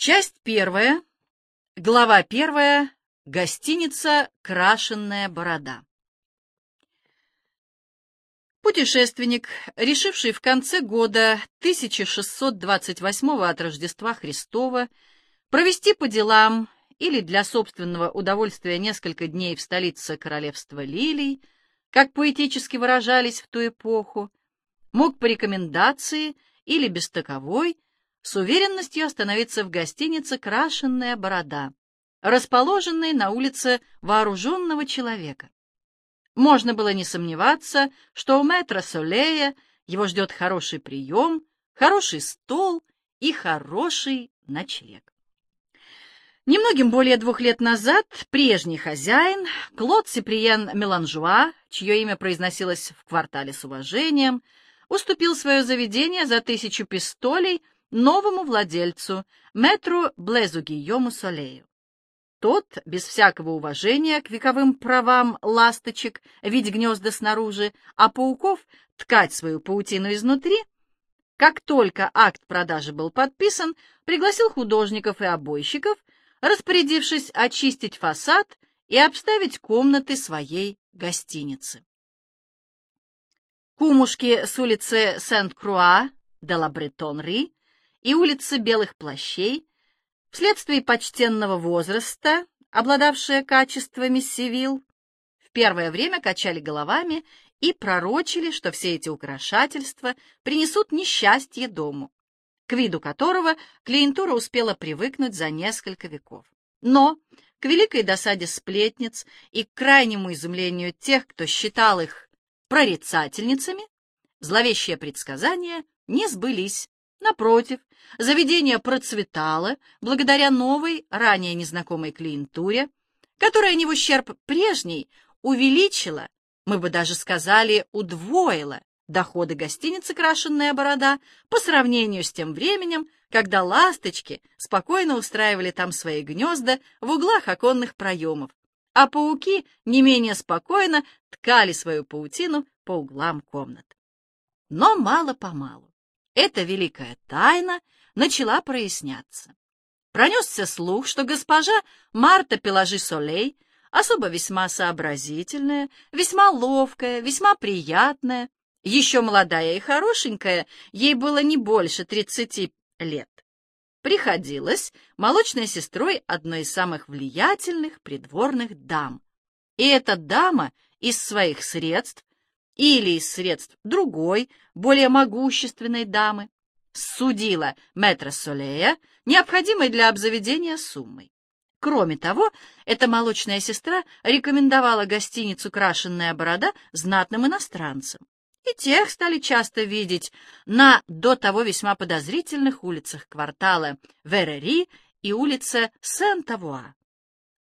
Часть первая, глава первая, гостиница «Крашенная борода». Путешественник, решивший в конце года 1628 от Рождества Христова провести по делам или для собственного удовольствия несколько дней в столице королевства Лилий, как поэтически выражались в ту эпоху, мог по рекомендации или без таковой с уверенностью остановиться в гостинице «Крашенная борода», расположенной на улице Вооруженного человека. Можно было не сомневаться, что у мэтра Солея его ждет хороший прием, хороший стол и хороший ночлег. Немногим более двух лет назад прежний хозяин, Клод Сиприен Меланжуа, чье имя произносилось в квартале с уважением, уступил свое заведение за тысячу пистолей новому владельцу, мэтру Блезу Гийому Солею. Тот, без всякого уважения к вековым правам ласточек видеть гнезда снаружи, а пауков ткать свою паутину изнутри, как только акт продажи был подписан, пригласил художников и обойщиков, распорядившись очистить фасад и обставить комнаты своей гостиницы. Кумушки с улицы Сент-Круа де ла Бретонри и улицы Белых Плащей, вследствие почтенного возраста, обладавшие качествами Сивил, в первое время качали головами и пророчили, что все эти украшательства принесут несчастье дому, к виду которого клиентура успела привыкнуть за несколько веков. Но, к великой досаде сплетниц и к крайнему изумлению тех, кто считал их прорицательницами, зловещие предсказания не сбылись. Напротив, заведение процветало благодаря новой, ранее незнакомой клиентуре, которая не в ущерб прежней увеличила, мы бы даже сказали, удвоила доходы гостиницы «Крашенная борода» по сравнению с тем временем, когда ласточки спокойно устраивали там свои гнезда в углах оконных проемов, а пауки не менее спокойно ткали свою паутину по углам комнат. Но мало-помалу эта великая тайна начала проясняться. Пронесся слух, что госпожа Марта Пеложи Солей, особо весьма сообразительная, весьма ловкая, весьма приятная, еще молодая и хорошенькая, ей было не больше тридцати лет, приходилась молочной сестрой одной из самых влиятельных придворных дам. И эта дама из своих средств или из средств другой, более могущественной дамы, судила мэтра Солея, необходимой для обзаведения суммой. Кроме того, эта молочная сестра рекомендовала гостиницу «Крашенная борода» знатным иностранцам. И тех стали часто видеть на до того весьма подозрительных улицах квартала Верери и улице Сент-Авуа.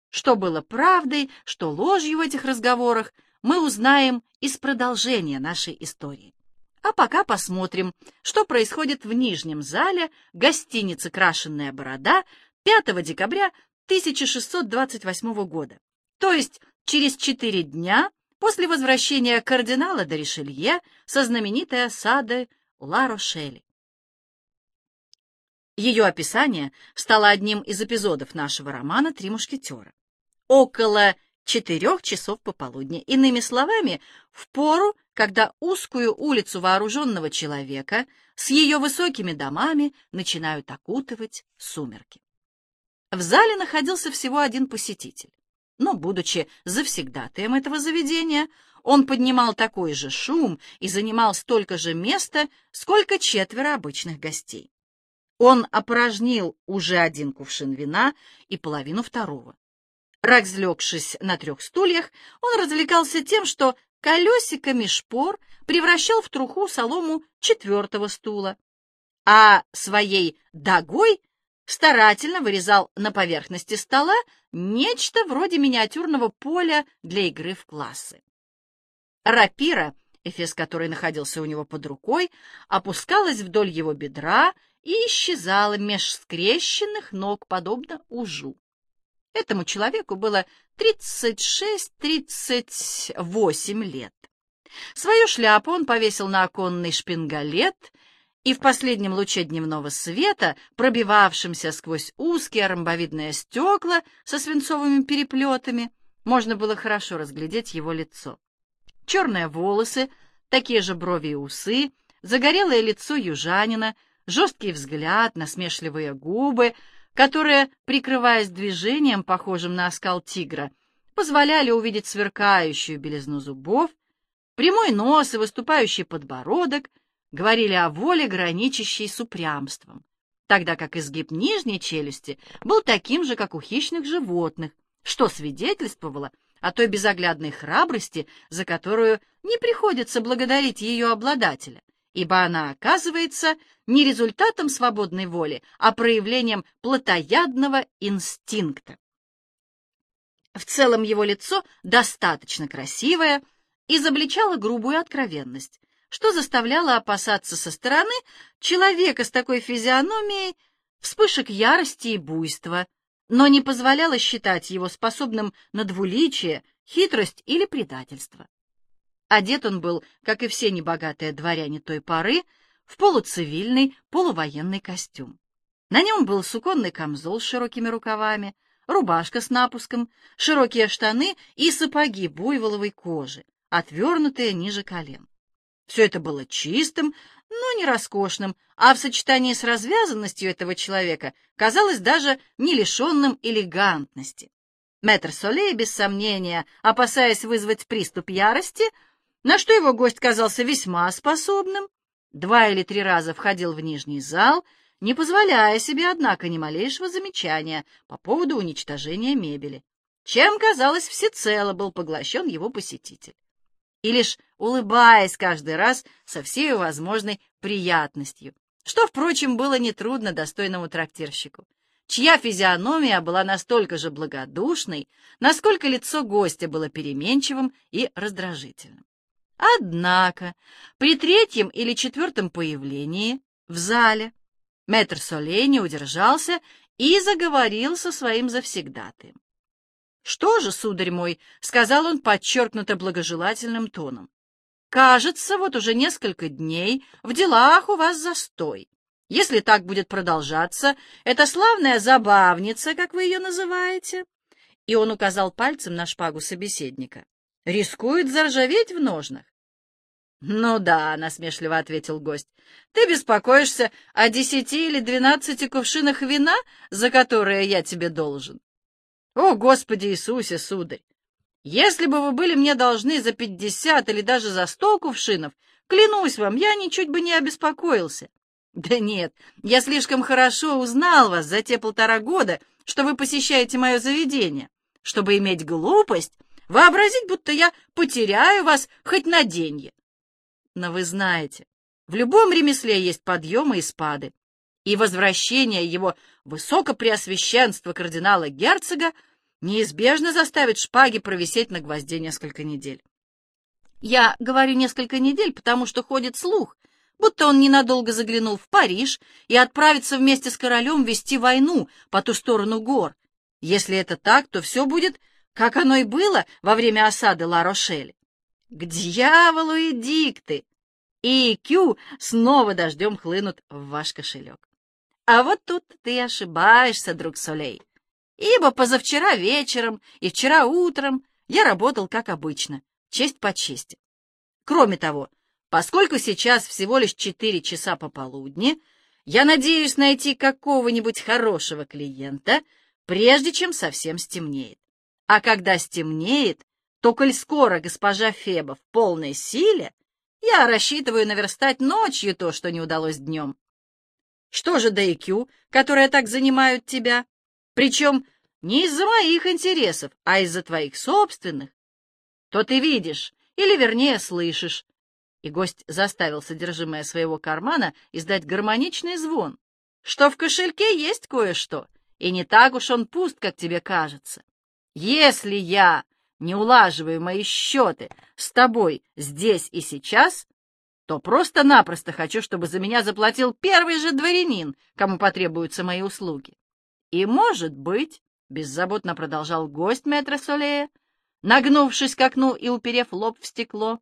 Что было правдой, что ложью в этих разговорах, мы узнаем из продолжения нашей истории. А пока посмотрим, что происходит в нижнем зале гостиницы «Крашенная борода» 5 декабря 1628 года, то есть через четыре дня после возвращения кардинала де Ришелье со знаменитой осады Ла-Рошели. Ее описание стало одним из эпизодов нашего романа «Три мушкетера». Около четырех часов пополудни. Иными словами, в пору, когда узкую улицу вооруженного человека с ее высокими домами начинают окутывать сумерки. В зале находился всего один посетитель, но, будучи завсегдатаем этого заведения, он поднимал такой же шум и занимал столько же места, сколько четверо обычных гостей. Он опорожнил уже один кувшин вина и половину второго. Разлегшись на трех стульях, он развлекался тем, что колесиками шпор превращал в труху солому четвертого стула, а своей догой старательно вырезал на поверхности стола нечто вроде миниатюрного поля для игры в классы. Рапира, эфес которой находился у него под рукой, опускалась вдоль его бедра и исчезала меж скрещенных ног, подобно ужу. Этому человеку было 36-38 лет. Свою шляпу он повесил на оконный шпингалет и в последнем луче дневного света, пробивавшемся сквозь узкие ромбовидные стекла со свинцовыми переплетами, можно было хорошо разглядеть его лицо. Черные волосы, такие же брови и усы, загорелое лицо южанина, жесткий взгляд, насмешливые губы, которые, прикрываясь движением, похожим на оскал тигра, позволяли увидеть сверкающую белизну зубов, прямой нос и выступающий подбородок говорили о воле, граничащей с упрямством, тогда как изгиб нижней челюсти был таким же, как у хищных животных, что свидетельствовало о той безоглядной храбрости, за которую не приходится благодарить ее обладателя, ибо она оказывается не результатом свободной воли, а проявлением плотоядного инстинкта. В целом его лицо достаточно красивое, изобличало грубую откровенность, что заставляло опасаться со стороны человека с такой физиономией вспышек ярости и буйства, но не позволяло считать его способным на двуличие, хитрость или предательство. Одет он был, как и все небогатые дворяне той поры, в полуцивильный, полувоенный костюм. На нем был суконный камзол с широкими рукавами, рубашка с напуском, широкие штаны и сапоги буйволовой кожи, отвернутые ниже колен. Все это было чистым, но не роскошным, а в сочетании с развязанностью этого человека казалось даже не лишенным элегантности. Мэтр Солей, без сомнения, опасаясь вызвать приступ ярости, на что его гость казался весьма способным, два или три раза входил в нижний зал не позволяя себе, однако, ни малейшего замечания по поводу уничтожения мебели, чем, казалось, всецело был поглощен его посетитель. И лишь улыбаясь каждый раз со всей возможной приятностью, что, впрочем, было нетрудно достойному трактирщику, чья физиономия была настолько же благодушной, насколько лицо гостя было переменчивым и раздражительным. Однако при третьем или четвертом появлении в зале Мэтр Солей не удержался и заговорил со своим завсегдатаем. «Что же, сударь мой», — сказал он подчеркнуто благожелательным тоном, — «кажется, вот уже несколько дней в делах у вас застой. Если так будет продолжаться, эта славная забавница, как вы ее называете, и он указал пальцем на шпагу собеседника, рискует заржаветь в ножнах. «Ну да», — насмешливо ответил гость, — «ты беспокоишься о десяти или двенадцати кувшинах вина, за которые я тебе должен? О, Господи Иисусе, сударь! Если бы вы были мне должны за пятьдесят или даже за сто кувшинов, клянусь вам, я ничуть бы не обеспокоился. Да нет, я слишком хорошо узнал вас за те полтора года, что вы посещаете мое заведение, чтобы иметь глупость вообразить, будто я потеряю вас хоть на деньги. Но вы знаете, в любом ремесле есть подъемы и спады, и возвращение его высокопреосвященства кардинала-герцога неизбежно заставит шпаги провисеть на гвозде несколько недель. Я говорю несколько недель, потому что ходит слух, будто он ненадолго заглянул в Париж и отправится вместе с королем вести войну по ту сторону гор. Если это так, то все будет, как оно и было во время осады Ла-Рошеля. К дьяволу и дикты! И Кью снова дождем хлынут в ваш кошелек. А вот тут ты ошибаешься, друг Солей, ибо позавчера вечером и вчера утром я работал как обычно, честь по чести. Кроме того, поскольку сейчас всего лишь четыре часа пополудни, я надеюсь найти какого-нибудь хорошего клиента, прежде чем совсем стемнеет. А когда стемнеет, то, коль скоро госпожа Феба в полной силе, я рассчитываю наверстать ночью то, что не удалось днем. Что же до IQ, которые так занимают тебя? Причем не из-за моих интересов, а из-за твоих собственных. То ты видишь, или вернее слышишь. И гость заставил содержимое своего кармана издать гармоничный звон, что в кошельке есть кое-что, и не так уж он пуст, как тебе кажется. Если я не улаживаю мои счеты с тобой здесь и сейчас, то просто-напросто хочу, чтобы за меня заплатил первый же дворянин, кому потребуются мои услуги. И, может быть, — беззаботно продолжал гость мэтра Солея, нагнувшись к окну и уперев лоб в стекло,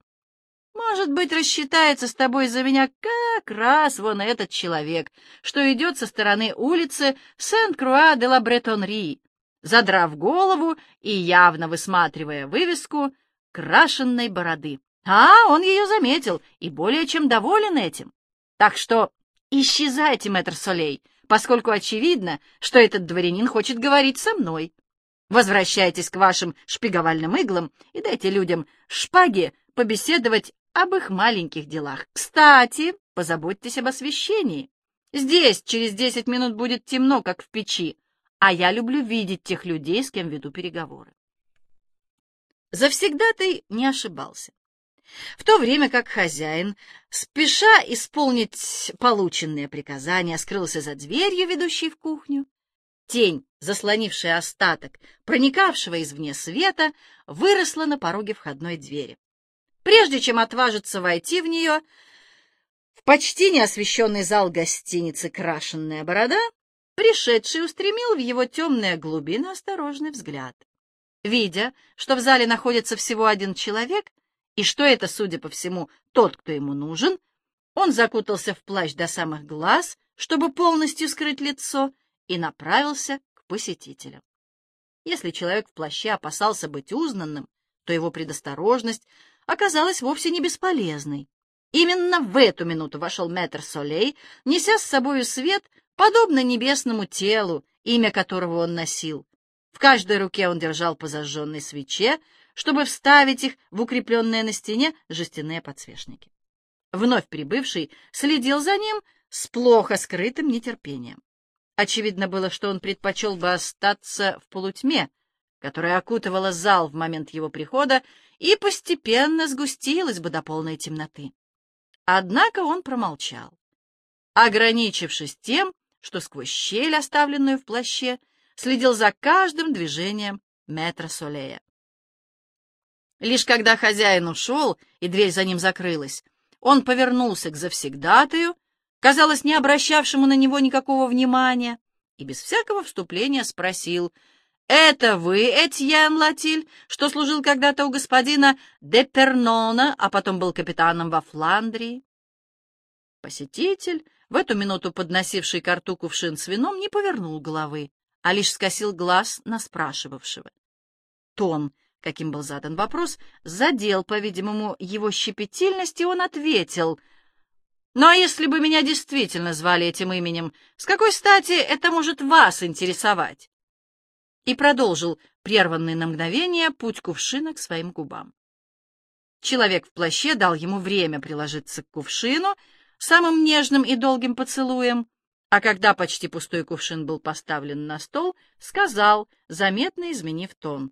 Может быть, рассчитается с тобой за меня как раз вон этот человек, что идет со стороны улицы Сент-Круа-де-ла-Бретонри, задрав голову и явно высматривая вывеску крашенной бороды. А, он ее заметил и более чем доволен этим. Так что исчезайте, мэтр Солей, поскольку очевидно, что этот дворянин хочет говорить со мной. Возвращайтесь к вашим шпиговальным иглам и дайте людям шпаги побеседовать об их маленьких делах. Кстати, позаботьтесь об освещении. Здесь через десять минут будет темно, как в печи, а я люблю видеть тех людей, с кем веду переговоры. Завсегдатый не ошибался. В то время как хозяин, спеша исполнить полученные приказания, скрылся за дверью, ведущей в кухню, тень, заслонившая остаток проникавшего извне света, выросла на пороге входной двери. Прежде чем отважиться войти в нее, в почти неосвещенный зал гостиницы «Крашенная борода», пришедший устремил в его темные глубины осторожный взгляд. Видя, что в зале находится всего один человек, и что это, судя по всему, тот, кто ему нужен, он закутался в плащ до самых глаз, чтобы полностью скрыть лицо, и направился к посетителям. Если человек в плаще опасался быть узнанным, то его предосторожность оказалась вовсе не бесполезной. Именно в эту минуту вошел мэтр Солей, неся с собою свет, подобно небесному телу, имя которого он носил. В каждой руке он держал по зажженной свече, чтобы вставить их в укрепленные на стене жестяные подсвечники. Вновь прибывший следил за ним с плохо скрытым нетерпением. Очевидно было, что он предпочел бы остаться в полутьме, которая окутывала зал в момент его прихода и постепенно сгустилась бы до полной темноты. Однако он промолчал, ограничившись тем, что сквозь щель, оставленную в плаще, следил за каждым движением метра Солея. Лишь когда хозяин ушел, и дверь за ним закрылась, он повернулся к завсегдатаю, казалось, не обращавшему на него никакого внимания, и без всякого вступления спросил, «Это вы, Этьен Латиль, что служил когда-то у господина де Пернона, а потом был капитаном во Фландрии?» Посетитель, в эту минуту подносивший к рту кувшин с вином, не повернул головы, а лишь скосил глаз на спрашивавшего. Тон, каким был задан вопрос, задел, по-видимому, его щепетильность, и он ответил — ну а если бы меня действительно звали этим именем, с какой стати это может вас интересовать? И продолжил прерванный на мгновение путь кувшина к своим губам. Человек в плаще дал ему время приложиться к кувшину самым нежным и долгим поцелуем, а когда почти пустой кувшин был поставлен на стол, сказал, заметно изменив тон.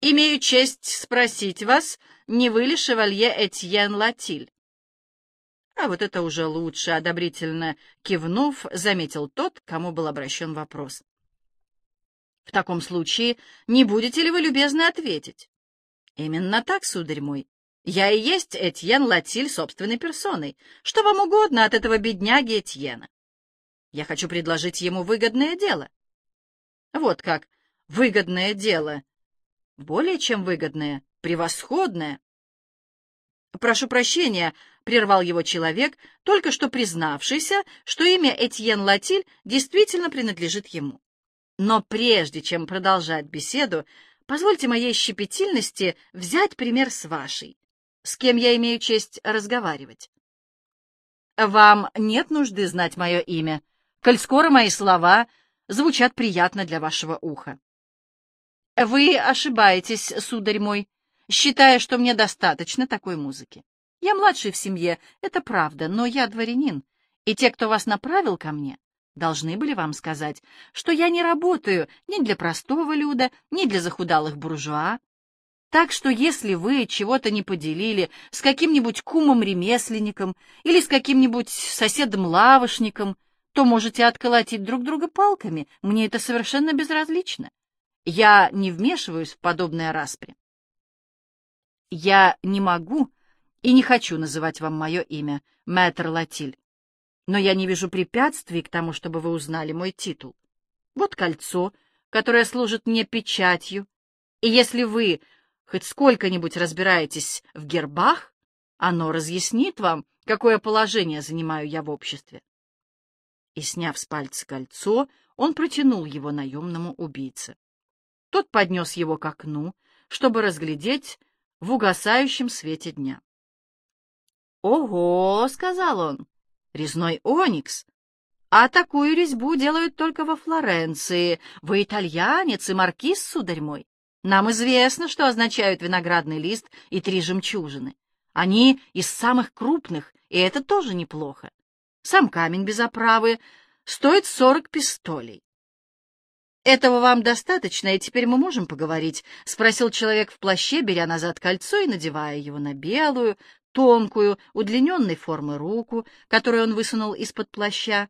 «Имею честь спросить вас, не вы ли шевалье Этьен Латиль?» А вот это уже лучше, одобрительно кивнув, заметил тот, кому был обращен вопрос. В таком случае не будете ли вы любезны ответить? Именно так, сударь мой. Я и есть Этьен Латиль собственной персоной. Что вам угодно от этого бедняги Этьена? Я хочу предложить ему выгодное дело. Вот как. Выгодное дело. Более чем выгодное. Превосходное. Прошу прощения, прервал его человек, только что признавшийся, что имя Этьен Латиль действительно принадлежит ему. Но прежде чем продолжать беседу, позвольте моей щепетильности взять пример с вашей, с кем я имею честь разговаривать. Вам нет нужды знать мое имя, коль скоро мои слова звучат приятно для вашего уха. Вы ошибаетесь, сударь мой, считая, что мне достаточно такой музыки. Я младший в семье, это правда, но я дворянин, и те, кто вас направил ко мне, должны были вам сказать, что я не работаю ни для простого люда, ни для захудалых буржуа. Так что если вы чего-то не поделили с каким-нибудь кумом-ремесленником или с каким-нибудь соседом-лавошником, то можете отколотить друг друга палками, мне это совершенно безразлично. Я не вмешиваюсь в подобное распри. Я не могу и не хочу называть вам мое имя, мэтр Латиль. Но я не вижу препятствий к тому, чтобы вы узнали мой титул. Вот кольцо, которое служит мне печатью, и если вы хоть сколько-нибудь разбираетесь в гербах, Оно разъяснит вам, какое положение занимаю я в обществе. И, сняв с пальца кольцо, он протянул его наемному убийце. Тот поднес его к окну, чтобы разглядеть в угасающем свете дня. «Ого!» — сказал он. «Резной оникс! А такую резьбу делают только во Флоренции. Вы итальянец и маркиз, сударь мой. Нам известно, что означают виноградный лист и три жемчужины. Они из самых крупных, и это тоже неплохо. Сам камень без оправы стоит сорок пистолей. «Этого вам достаточно, и теперь мы можем поговорить?» — спросил человек в плаще, беря назад кольцо и надевая его на белую, тонкую, удлиненной формы руку, которую он высунул из-под плаща,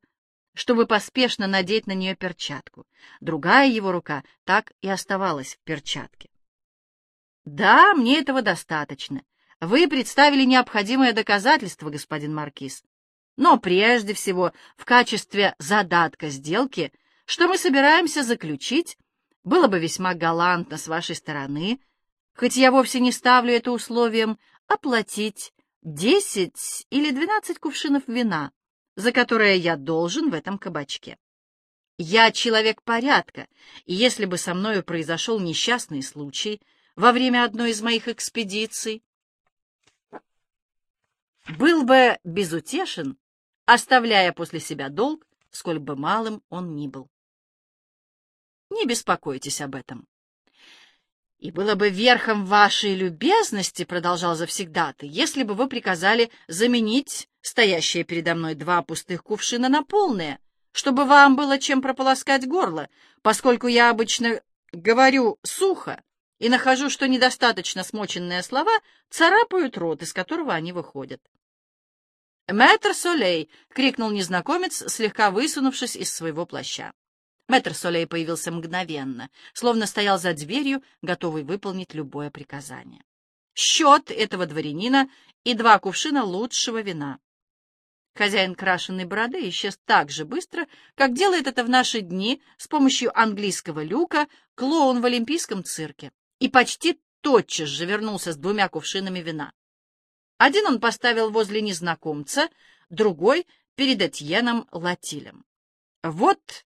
чтобы поспешно надеть на нее перчатку. Другая его рука так и оставалась в перчатке. «Да, мне этого достаточно. Вы представили необходимое доказательство, господин Маркиз. Но прежде всего, в качестве задатка сделки — что мы собираемся заключить, было бы весьма галантно с вашей стороны, хоть я вовсе не ставлю это условием, оплатить десять или двенадцать кувшинов вина, за которое я должен в этом кабачке. Я человек порядка, и если бы со мною произошел несчастный случай во время одной из моих экспедиций, был бы безутешен, оставляя после себя долг, сколь бы малым он ни был. Не беспокойтесь об этом. И было бы верхом вашей любезности, продолжал завсегдаты, если бы вы приказали заменить стоящие передо мной два пустых кувшина на полные, чтобы вам было чем прополоскать горло, поскольку я обычно говорю сухо и нахожу, что недостаточно смоченные слова царапают рот, из которого они выходят. «Мэтр Солей!» — крикнул незнакомец, слегка высунувшись из своего плаща. Мэтр Солей появился мгновенно, словно стоял за дверью, готовый выполнить любое приказание. Счет этого дворянина и два кувшина лучшего вина. Хозяин крашеной бороды исчез так же быстро, как делает это в наши дни с помощью английского люка клоун в Олимпийском цирке, и почти тотчас же вернулся с двумя кувшинами вина. Один он поставил возле незнакомца, другой — перед Этьеном Латилем. «Вот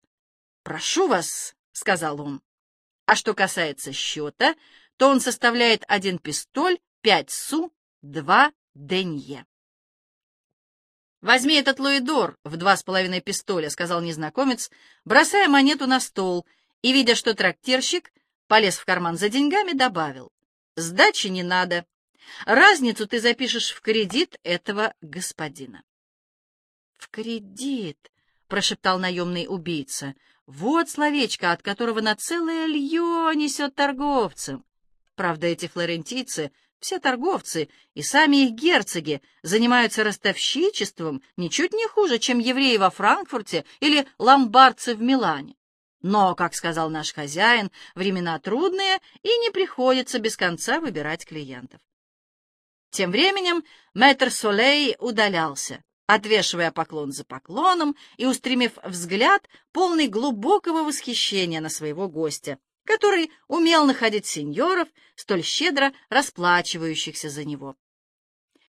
«Прошу вас», — сказал он. А что касается счета, то он составляет один пистоль, пять су, два денье. «Возьми этот луидор в два с половиной пистоля», — сказал незнакомец, бросая монету на стол и, видя, что трактирщик полез в карман за деньгами, добавил. «Сдачи не надо. Разницу ты запишешь в кредит этого господина». «В кредит», — прошептал наемный убийца. Вот словечко, от которого на целое лье несет торговцам. Правда, эти флорентийцы, все торговцы, и сами их герцоги, занимаются ростовщичеством ничуть не хуже, чем евреи во Франкфурте или ломбардцы в Милане. Но, как сказал наш хозяин, времена трудные, и не приходится без конца выбирать клиентов. Тем временем мэтр Солей удалялся отвешивая поклон за поклоном и устремив взгляд, полный глубокого восхищения на своего гостя, который умел находить сеньоров, столь щедро расплачивающихся за него.